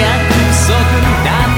約束だ